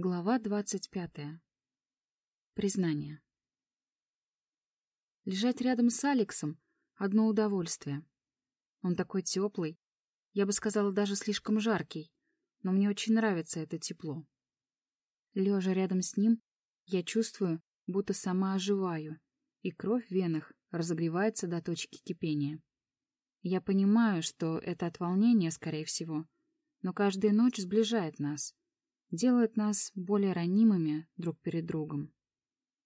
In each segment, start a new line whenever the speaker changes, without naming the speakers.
Глава двадцать пятая. Признание. Лежать рядом с Алексом — одно удовольствие. Он такой теплый, я бы сказала, даже слишком жаркий, но мне очень нравится это тепло. Лежа рядом с ним, я чувствую, будто сама оживаю, и кровь в венах разогревается до точки кипения. Я понимаю, что это от волнения, скорее всего, но каждая ночь сближает нас — делает нас более ранимыми друг перед другом.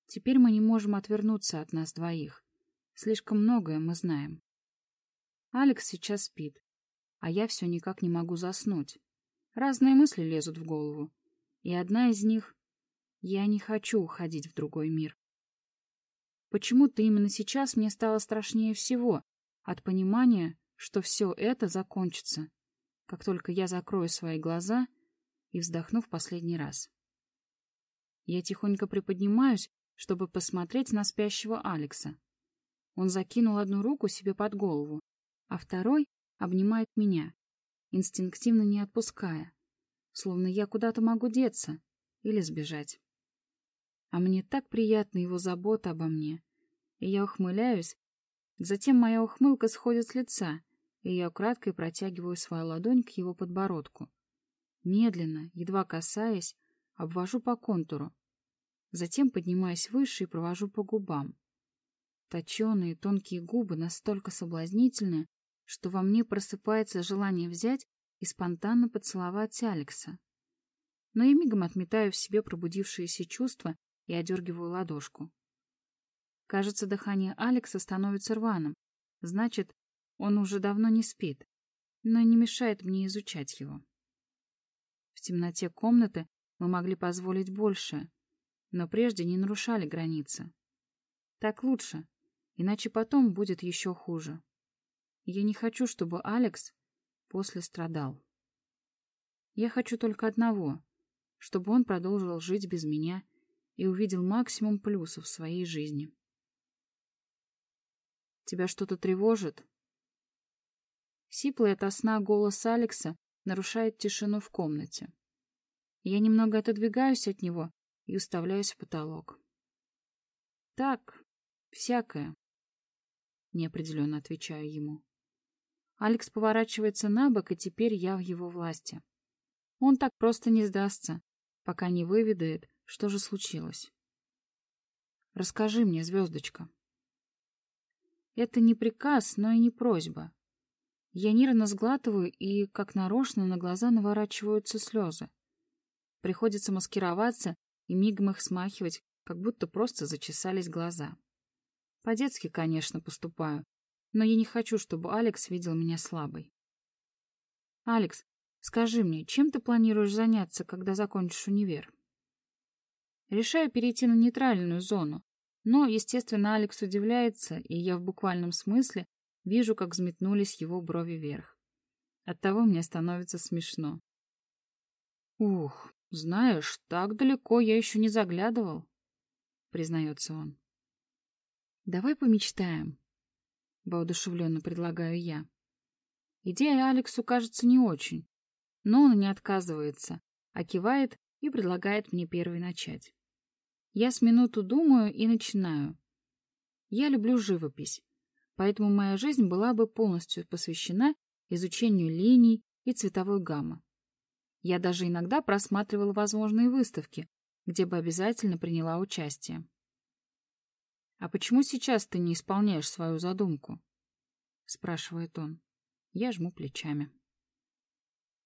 Теперь мы не можем отвернуться от нас двоих. Слишком многое мы знаем. Алекс сейчас спит, а я все никак не могу заснуть. Разные мысли лезут в голову, и одна из них — я не хочу уходить в другой мир. Почему-то именно сейчас мне стало страшнее всего от понимания, что все это закончится. Как только я закрою свои глаза — и вздохну в последний раз. Я тихонько приподнимаюсь, чтобы посмотреть на спящего Алекса. Он закинул одну руку себе под голову, а второй обнимает меня, инстинктивно не отпуская, словно я куда-то могу деться или сбежать. А мне так приятна его забота обо мне, и я ухмыляюсь, затем моя ухмылка сходит с лица, и я украдкой протягиваю свою ладонь к его подбородку. Медленно, едва касаясь, обвожу по контуру. Затем поднимаюсь выше и провожу по губам. Точеные тонкие губы настолько соблазнительны, что во мне просыпается желание взять и спонтанно поцеловать Алекса. Но я мигом отметаю в себе пробудившиеся чувства и одергиваю ладошку. Кажется, дыхание Алекса становится рваным. Значит, он уже давно не спит, но не мешает мне изучать его. Темноте комнаты мы могли позволить больше, но прежде не нарушали границы. Так лучше, иначе потом будет еще хуже. Я не хочу, чтобы Алекс после страдал. Я хочу только одного, чтобы он продолжил жить без меня и увидел максимум плюсов в своей жизни. Тебя что-то тревожит? Сиплый ото сна голос Алекса нарушает тишину в комнате. Я немного отодвигаюсь от него и уставляюсь в потолок. «Так, всякое», — неопределенно отвечаю ему. Алекс поворачивается на бок, и теперь я в его власти. Он так просто не сдастся, пока не выведает, что же случилось. «Расскажи мне, звездочка». Это не приказ, но и не просьба. Я нервно сглатываю, и, как нарочно, на глаза наворачиваются слезы. Приходится маскироваться и мигом их смахивать, как будто просто зачесались глаза. По-детски, конечно, поступаю, но я не хочу, чтобы Алекс видел меня слабой. «Алекс, скажи мне, чем ты планируешь заняться, когда закончишь универ?» Решаю перейти на нейтральную зону, но, естественно, Алекс удивляется, и я в буквальном смысле Вижу, как взметнулись его брови вверх. Оттого мне становится смешно. «Ух, знаешь, так далеко я еще не заглядывал», — признается он. «Давай помечтаем», — воодушевленно предлагаю я. Идея Алексу кажется не очень, но он не отказывается, а кивает и предлагает мне первый начать. Я с минуту думаю и начинаю. Я люблю живопись, поэтому моя жизнь была бы полностью посвящена изучению линий и цветовой гаммы. Я даже иногда просматривала возможные выставки, где бы обязательно приняла участие. «А почему сейчас ты не исполняешь свою задумку?» — спрашивает он. Я жму плечами.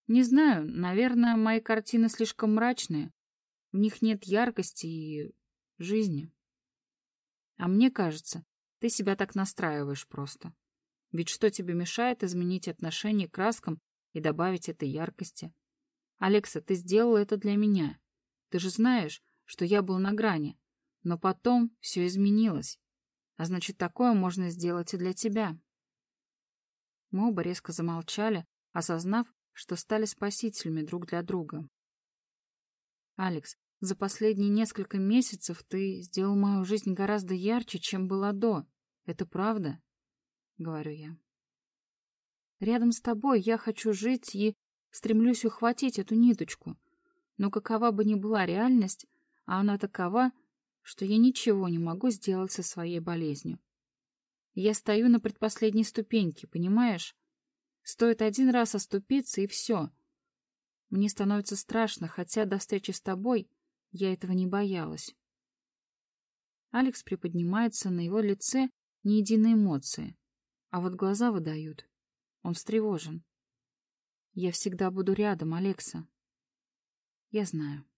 «Не знаю, наверное, мои картины слишком мрачные. В них нет яркости и жизни. А мне кажется, ты себя так настраиваешь просто. Ведь что тебе мешает изменить отношение к краскам и добавить этой яркости? Алекса, ты сделала это для меня. Ты же знаешь, что я был на грани. Но потом все изменилось. А значит, такое можно сделать и для тебя. Мы оба резко замолчали, осознав, что стали спасителями друг для друга. Алекс, за последние несколько месяцев ты сделал мою жизнь гораздо ярче, чем была до. Это правда? — говорю я. Рядом с тобой я хочу жить и стремлюсь ухватить эту ниточку. Но какова бы ни была реальность, а она такова, что я ничего не могу сделать со своей болезнью. Я стою на предпоследней ступеньке, понимаешь? Стоит один раз оступиться, и все. Мне становится страшно, хотя до встречи с тобой я этого не боялась. Алекс приподнимается, на его лице ни единой эмоции, а вот глаза выдают. Он встревожен. Я всегда буду рядом, Алекса. Я знаю.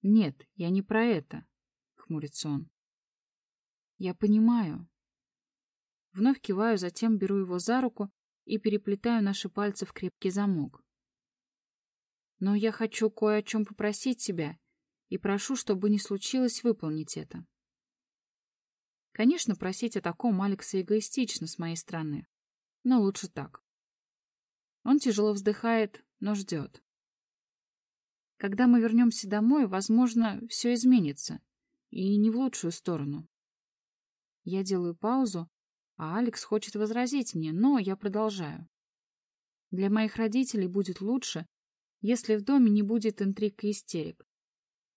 Нет, я не про это, хмурится он. Я понимаю. Вновь киваю, затем беру его за руку и переплетаю наши пальцы в крепкий замок. Но я хочу кое о чем попросить тебя и прошу, чтобы не случилось выполнить это. Конечно, просить о таком Алекса эгоистично с моей стороны, но лучше так. Он тяжело вздыхает, но ждет. Когда мы вернемся домой, возможно, все изменится, и не в лучшую сторону. Я делаю паузу, а Алекс хочет возразить мне, но я продолжаю. Для моих родителей будет лучше, если в доме не будет интриг и истерик.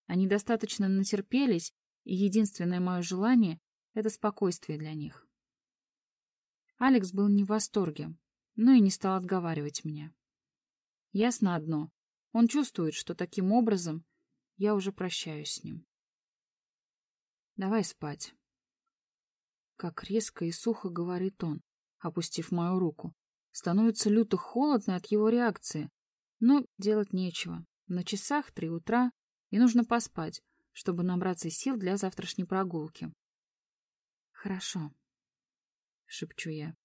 Они достаточно натерпелись, и единственное мое желание — это спокойствие для них. Алекс был не в восторге, но и не стал отговаривать меня. Ясно одно. Он чувствует, что таким образом я уже прощаюсь с ним. Давай спать. Как резко и сухо говорит он, опустив мою руку. Становится люто холодно от его реакции. Но делать нечего. На часах три утра, и нужно поспать, чтобы набраться сил для завтрашней прогулки. Хорошо, шепчу я.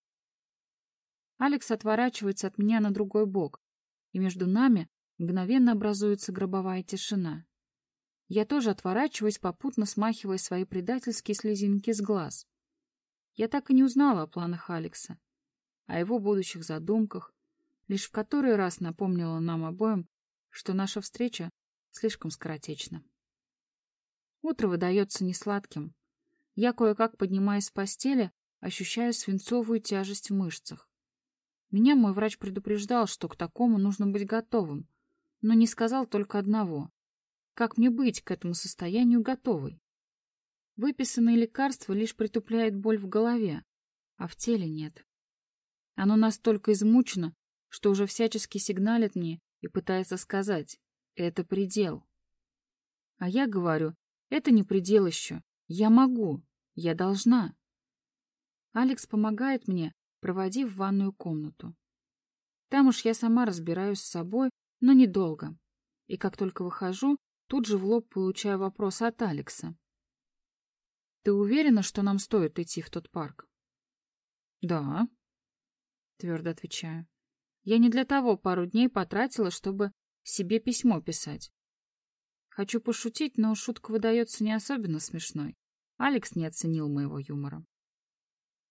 Алекс отворачивается от меня на другой бок, и между нами мгновенно образуется гробовая тишина. Я тоже отворачиваюсь, попутно смахивая свои предательские слезинки с глаз. Я так и не узнала о планах Алекса, о его будущих задумках, лишь в который раз напомнила нам обоим, что наша встреча слишком скоротечна. Утро выдается несладким. Я кое-как поднимаясь с постели, ощущаю свинцовую тяжесть в мышцах. Меня мой врач предупреждал, что к такому нужно быть готовым, но не сказал только одного. Как мне быть к этому состоянию готовой? Выписанные лекарства лишь притупляют боль в голове, а в теле нет. Оно настолько измучено, что уже всячески сигналит мне и пытается сказать «это предел». А я говорю «это не предел еще, я могу, я должна». Алекс помогает мне, проводив в ванную комнату. Там уж я сама разбираюсь с собой, но недолго. И как только выхожу, тут же в лоб получаю вопрос от Алекса. Ты уверена, что нам стоит идти в тот парк? Да, твердо отвечаю. Я не для того пару дней потратила, чтобы себе письмо писать. Хочу пошутить, но шутка выдается не особенно смешной. Алекс не оценил моего юмора.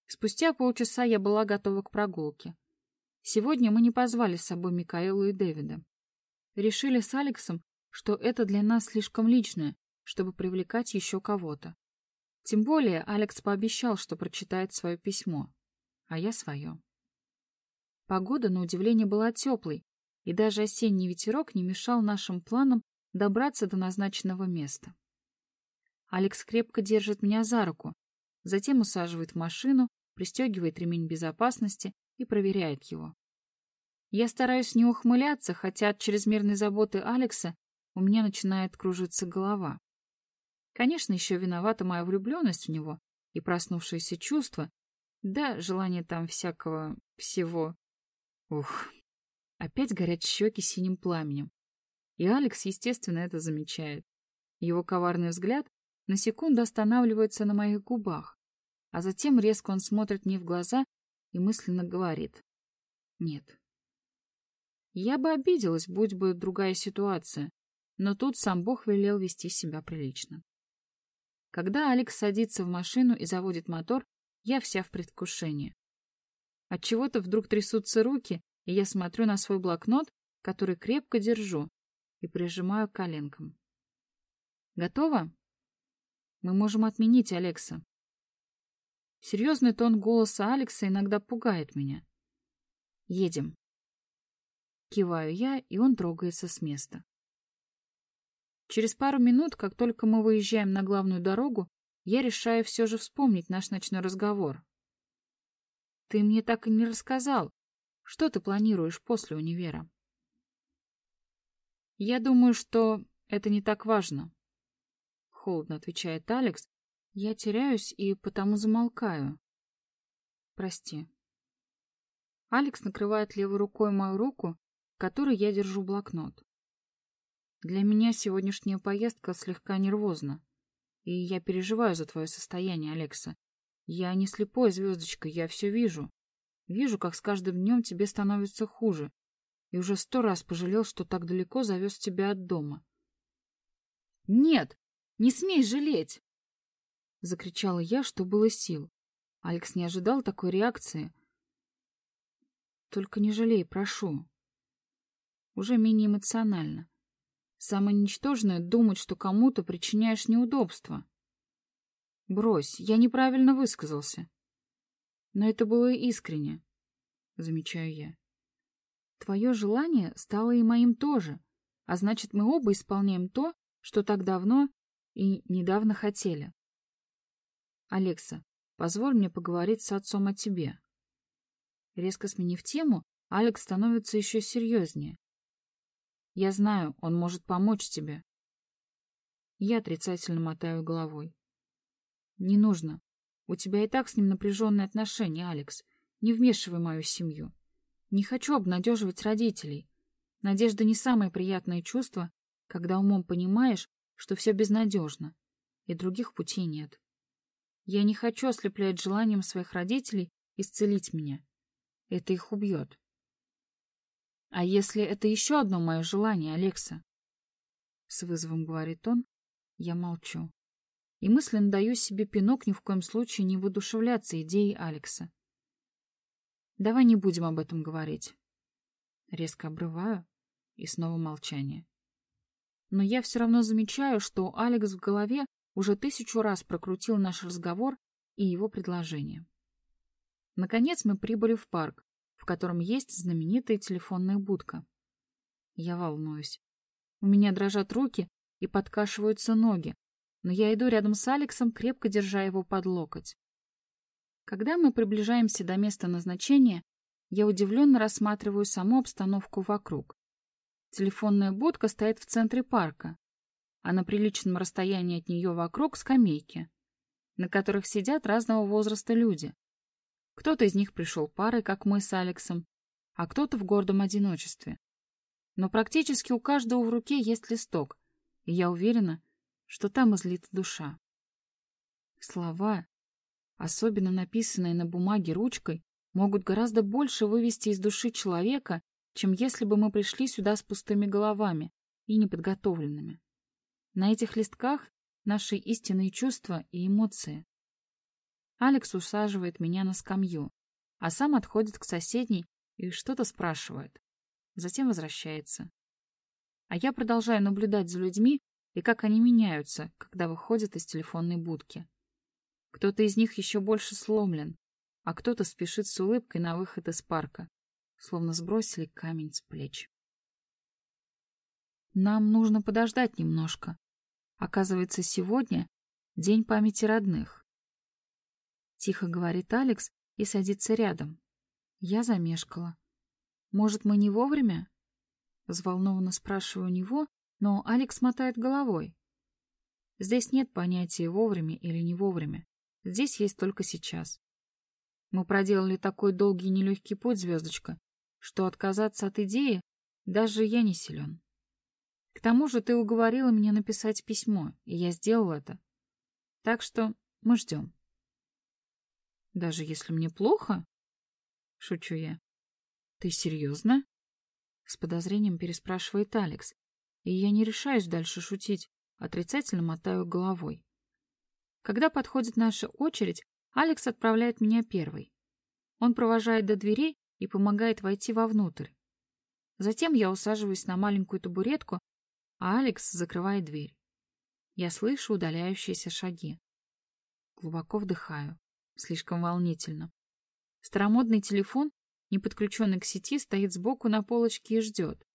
Спустя полчаса я была готова к прогулке. Сегодня мы не позвали с собой Микаэлу и Дэвида. Решили с Алексом, что это для нас слишком личное, чтобы привлекать еще кого-то. Тем более Алекс пообещал, что прочитает свое письмо, а я свое. Погода, на удивление, была теплой, и даже осенний ветерок не мешал нашим планам добраться до назначенного места. Алекс крепко держит меня за руку, затем усаживает в машину, пристегивает ремень безопасности и проверяет его. Я стараюсь не ухмыляться, хотя от чрезмерной заботы Алекса у меня начинает кружиться голова. Конечно, еще виновата моя влюбленность в него и проснувшееся чувство, да желание там всякого всего. Ух, опять горят щеки синим пламенем. И Алекс, естественно, это замечает. Его коварный взгляд на секунду останавливается на моих губах, а затем резко он смотрит мне в глаза и мысленно говорит «Нет». Я бы обиделась, будь бы другая ситуация, но тут сам Бог велел вести себя прилично. Когда Алекс садится в машину и заводит мотор, я вся в предвкушении. От чего-то вдруг трясутся руки, и я смотрю на свой блокнот, который крепко держу, и прижимаю к коленкам. Готово? Мы можем отменить Алекса. Серьезный тон голоса Алекса иногда пугает меня. Едем. Киваю я, и он трогается с места. Через пару минут, как только мы выезжаем на главную дорогу, я решаю все же вспомнить наш ночной разговор. Ты мне так и не рассказал, что ты планируешь после универа. Я думаю, что это не так важно. Холодно отвечает Алекс. Я теряюсь и потому замолкаю. Прости. Алекс накрывает левой рукой мою руку, в которой я держу блокнот. Для меня сегодняшняя поездка слегка нервозна. И я переживаю за твое состояние, Алекса. Я не слепой звездочка, я все вижу. Вижу, как с каждым днем тебе становится хуже. И уже сто раз пожалел, что так далеко завез тебя от дома. Нет, не смей жалеть! Закричала я, что было сил. Алекс не ожидал такой реакции. Только не жалей, прошу. Уже менее эмоционально. Самое ничтожное — думать, что кому-то причиняешь неудобства. Брось, я неправильно высказался. Но это было искренне, замечаю я. Твое желание стало и моим тоже, а значит, мы оба исполняем то, что так давно и недавно хотели. Алекса, позволь мне поговорить с отцом о тебе. Резко сменив тему, Алекс становится еще серьезнее. Я знаю, он может помочь тебе. Я отрицательно мотаю головой. Не нужно. У тебя и так с ним напряженные отношения, Алекс. Не вмешивай мою семью. Не хочу обнадеживать родителей. Надежда не самое приятное чувство, когда умом понимаешь, что все безнадежно, и других путей нет. Я не хочу ослеплять желанием своих родителей исцелить меня. Это их убьет. А если это еще одно мое желание, Алекса? С вызовом говорит он. Я молчу. И мысленно даю себе пинок ни в коем случае не воодушевляться идеей Алекса. Давай не будем об этом говорить. Резко обрываю, и снова молчание. Но я все равно замечаю, что Алекс в голове уже тысячу раз прокрутил наш разговор и его предложение. Наконец мы прибыли в парк, в котором есть знаменитая телефонная будка. Я волнуюсь. У меня дрожат руки и подкашиваются ноги, но я иду рядом с Алексом, крепко держа его под локоть. Когда мы приближаемся до места назначения, я удивленно рассматриваю саму обстановку вокруг. Телефонная будка стоит в центре парка, а на приличном расстоянии от нее вокруг скамейки, на которых сидят разного возраста люди. Кто-то из них пришел парой, как мы с Алексом, а кто-то в гордом одиночестве. Но практически у каждого в руке есть листок, и я уверена, что там излита душа. Слова, особенно написанные на бумаге ручкой, могут гораздо больше вывести из души человека, чем если бы мы пришли сюда с пустыми головами и неподготовленными. На этих листках наши истинные чувства и эмоции. Алекс усаживает меня на скамью, а сам отходит к соседней и что-то спрашивает. Затем возвращается. А я продолжаю наблюдать за людьми и как они меняются, когда выходят из телефонной будки. Кто-то из них еще больше сломлен, а кто-то спешит с улыбкой на выход из парка, словно сбросили камень с плеч. Нам нужно подождать немножко. Оказывается, сегодня день памяти родных. Тихо говорит Алекс и садится рядом. Я замешкала. Может, мы не вовремя? Взволнованно спрашиваю у него, но Алекс мотает головой. Здесь нет понятия вовремя или не вовремя. Здесь есть только сейчас. Мы проделали такой долгий и нелегкий путь, звездочка, что отказаться от идеи даже я не силен. К тому же ты уговорила меня написать письмо, и я сделал это. Так что мы ждем. Даже если мне плохо? Шучу я. Ты серьезно? С подозрением переспрашивает Алекс. И я не решаюсь дальше шутить, отрицательно мотаю головой. Когда подходит наша очередь, Алекс отправляет меня первой. Он провожает до дверей и помогает войти вовнутрь. Затем я усаживаюсь на маленькую табуретку, а Алекс закрывает дверь. Я слышу удаляющиеся шаги. Глубоко вдыхаю. Слишком волнительно. Старомодный телефон, не подключенный к сети, стоит сбоку на полочке и ждет.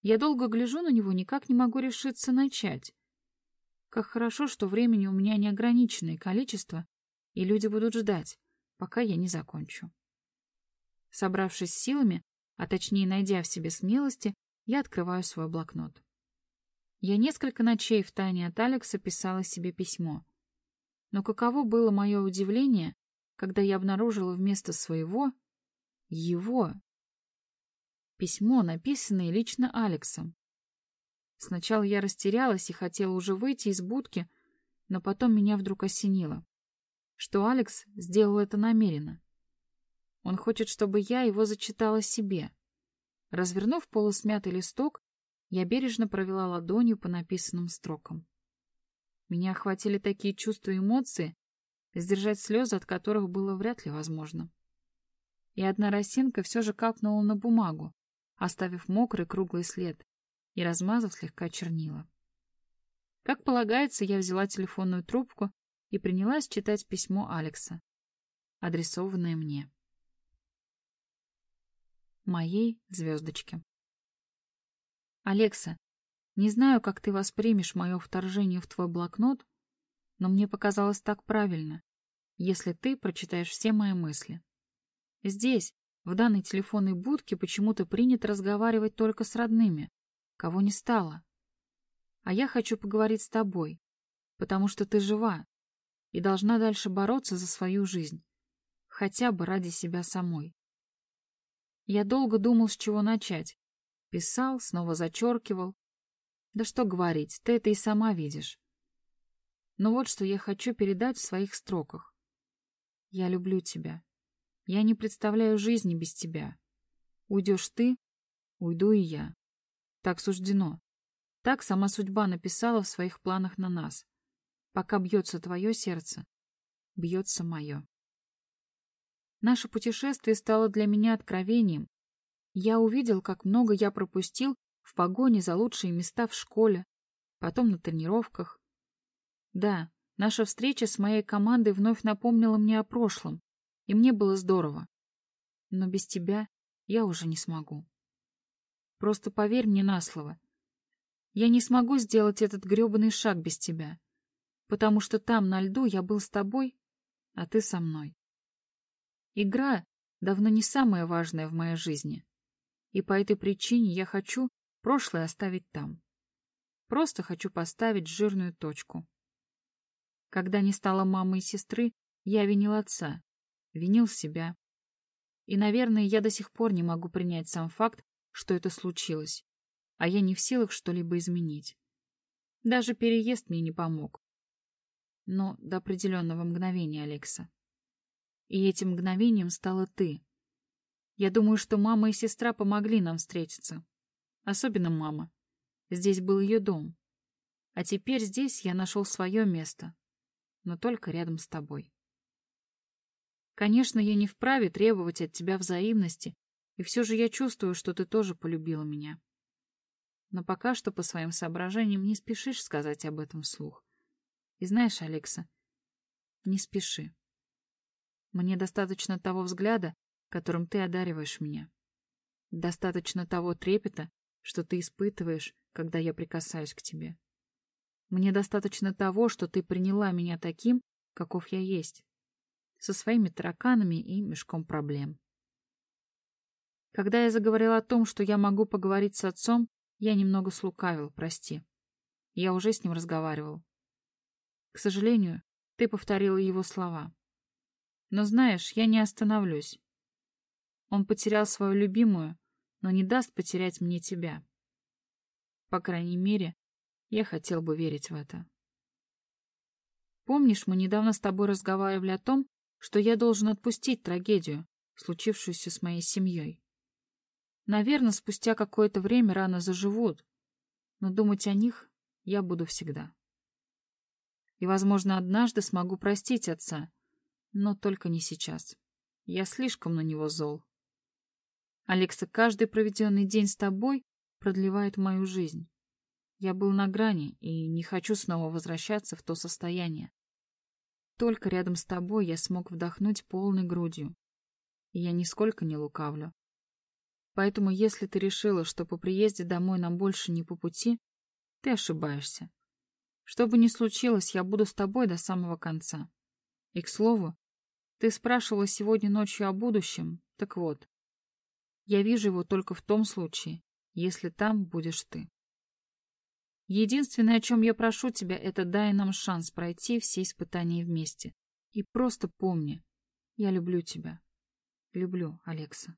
Я долго гляжу на него, никак не могу решиться начать. Как хорошо, что времени у меня неограниченное количество, и люди будут ждать, пока я не закончу. Собравшись силами, а точнее найдя в себе смелости, я открываю свой блокнот. Я несколько ночей в тайне от Алекса писала себе письмо. Но каково было мое удивление, когда я обнаружила вместо своего его письмо, написанное лично Алексом. Сначала я растерялась и хотела уже выйти из будки, но потом меня вдруг осенило, что Алекс сделал это намеренно. Он хочет, чтобы я его зачитала себе. Развернув полусмятый листок, я бережно провела ладонью по написанным строкам. Меня охватили такие чувства и эмоции, сдержать слезы, от которых было вряд ли возможно. И одна росинка все же капнула на бумагу, оставив мокрый круглый след и размазав слегка чернила. Как полагается, я взяла телефонную трубку и принялась читать письмо Алекса, адресованное мне. Моей звездочке. Алекса, не знаю, как ты воспримешь мое вторжение в твой блокнот, но мне показалось так правильно, если ты прочитаешь все мои мысли. Здесь, в данной телефонной будке, почему-то принято разговаривать только с родными, кого не стало. А я хочу поговорить с тобой, потому что ты жива и должна дальше бороться за свою жизнь, хотя бы ради себя самой. Я долго думал, с чего начать, Писал, снова зачеркивал. Да что говорить, ты это и сама видишь. Но вот что я хочу передать в своих строках. Я люблю тебя. Я не представляю жизни без тебя. Уйдешь ты, уйду и я. Так суждено. Так сама судьба написала в своих планах на нас. Пока бьется твое сердце, бьется мое. Наше путешествие стало для меня откровением, я увидел, как много я пропустил в погоне за лучшие места в школе, потом на тренировках. Да, наша встреча с моей командой вновь напомнила мне о прошлом, и мне было здорово. Но без тебя я уже не смогу. Просто поверь мне на слово. Я не смогу сделать этот грёбаный шаг без тебя, потому что там, на льду, я был с тобой, а ты со мной. Игра давно не самое важное в моей жизни и по этой причине я хочу прошлое оставить там. Просто хочу поставить жирную точку. Когда не стало мамы и сестры, я винил отца, винил себя. И, наверное, я до сих пор не могу принять сам факт, что это случилось, а я не в силах что-либо изменить. Даже переезд мне не помог. Но до определенного мгновения, Алекса. И этим мгновением стала ты. Я думаю, что мама и сестра помогли нам встретиться. Особенно мама. Здесь был ее дом. А теперь здесь я нашел свое место. Но только рядом с тобой. Конечно, я не вправе требовать от тебя взаимности, и все же я чувствую, что ты тоже полюбила меня. Но пока что по своим соображениям не спешишь сказать об этом вслух. И знаешь, Алекса, не спеши. Мне достаточно того взгляда, которым ты одариваешь меня. Достаточно того трепета, что ты испытываешь, когда я прикасаюсь к тебе. Мне достаточно того, что ты приняла меня таким, каков я есть, со своими тараканами и мешком проблем. Когда я заговорила о том, что я могу поговорить с отцом, я немного слукавил, прости. Я уже с ним разговаривал. К сожалению, ты повторила его слова. Но знаешь, я не остановлюсь. Он потерял свою любимую, но не даст потерять мне тебя. По крайней мере, я хотел бы верить в это. Помнишь, мы недавно с тобой разговаривали о том, что я должен отпустить трагедию, случившуюся с моей семьей. Наверное, спустя какое-то время рано заживут, но думать о них я буду всегда. И, возможно, однажды смогу простить отца, но только не сейчас. Я слишком на него зол. Алекса, каждый проведенный день с тобой продлевает мою жизнь. Я был на грани и не хочу снова возвращаться в то состояние. Только рядом с тобой я смог вдохнуть полной грудью. И я нисколько не лукавлю. Поэтому если ты решила, что по приезде домой нам больше не по пути, ты ошибаешься. Что бы ни случилось, я буду с тобой до самого конца. И, к слову, ты спрашивала сегодня ночью о будущем, так вот. Я вижу его только в том случае, если там будешь ты. Единственное, о чем я прошу тебя, это дай нам шанс пройти все испытания вместе. И просто помни, я люблю тебя. Люблю, Алекса.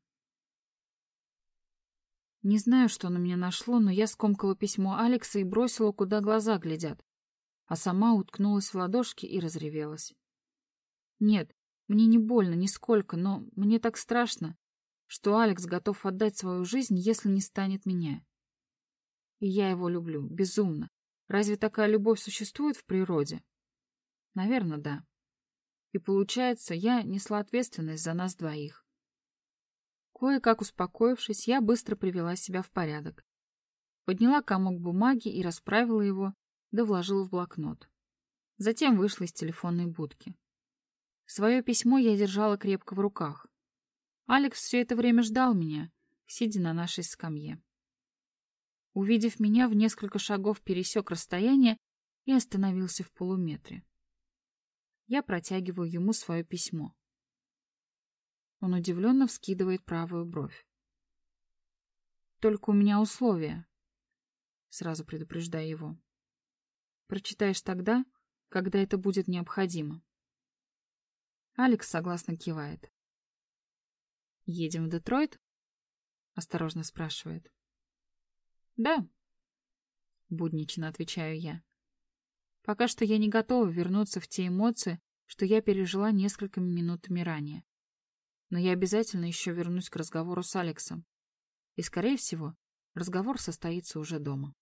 Не знаю, что на меня нашло, но я скомкала письмо Алекса и бросила, куда глаза глядят, а сама уткнулась в ладошки и разревелась. Нет, мне не больно нисколько, но мне так страшно, что Алекс готов отдать свою жизнь, если не станет меня. И я его люблю, безумно. Разве такая любовь существует в природе? Наверное, да. И получается, я несла ответственность за нас двоих. Кое-как успокоившись, я быстро привела себя в порядок. Подняла комок бумаги и расправила его, да вложила в блокнот. Затем вышла из телефонной будки. Свое письмо я держала крепко в руках. Алекс все это время ждал меня, сидя на нашей скамье. Увидев меня, в несколько шагов пересек расстояние и остановился в полуметре. Я протягиваю ему свое письмо. Он удивленно вскидывает правую бровь. «Только у меня условия», — сразу предупреждаю его. «Прочитаешь тогда, когда это будет необходимо». Алекс согласно кивает. «Едем в Детройт?» — осторожно спрашивает. «Да», — буднично отвечаю я. Пока что я не готова вернуться в те эмоции, что я пережила несколькими минутами ранее но я обязательно еще вернусь к разговору с Алексом. И, скорее всего, разговор состоится уже дома.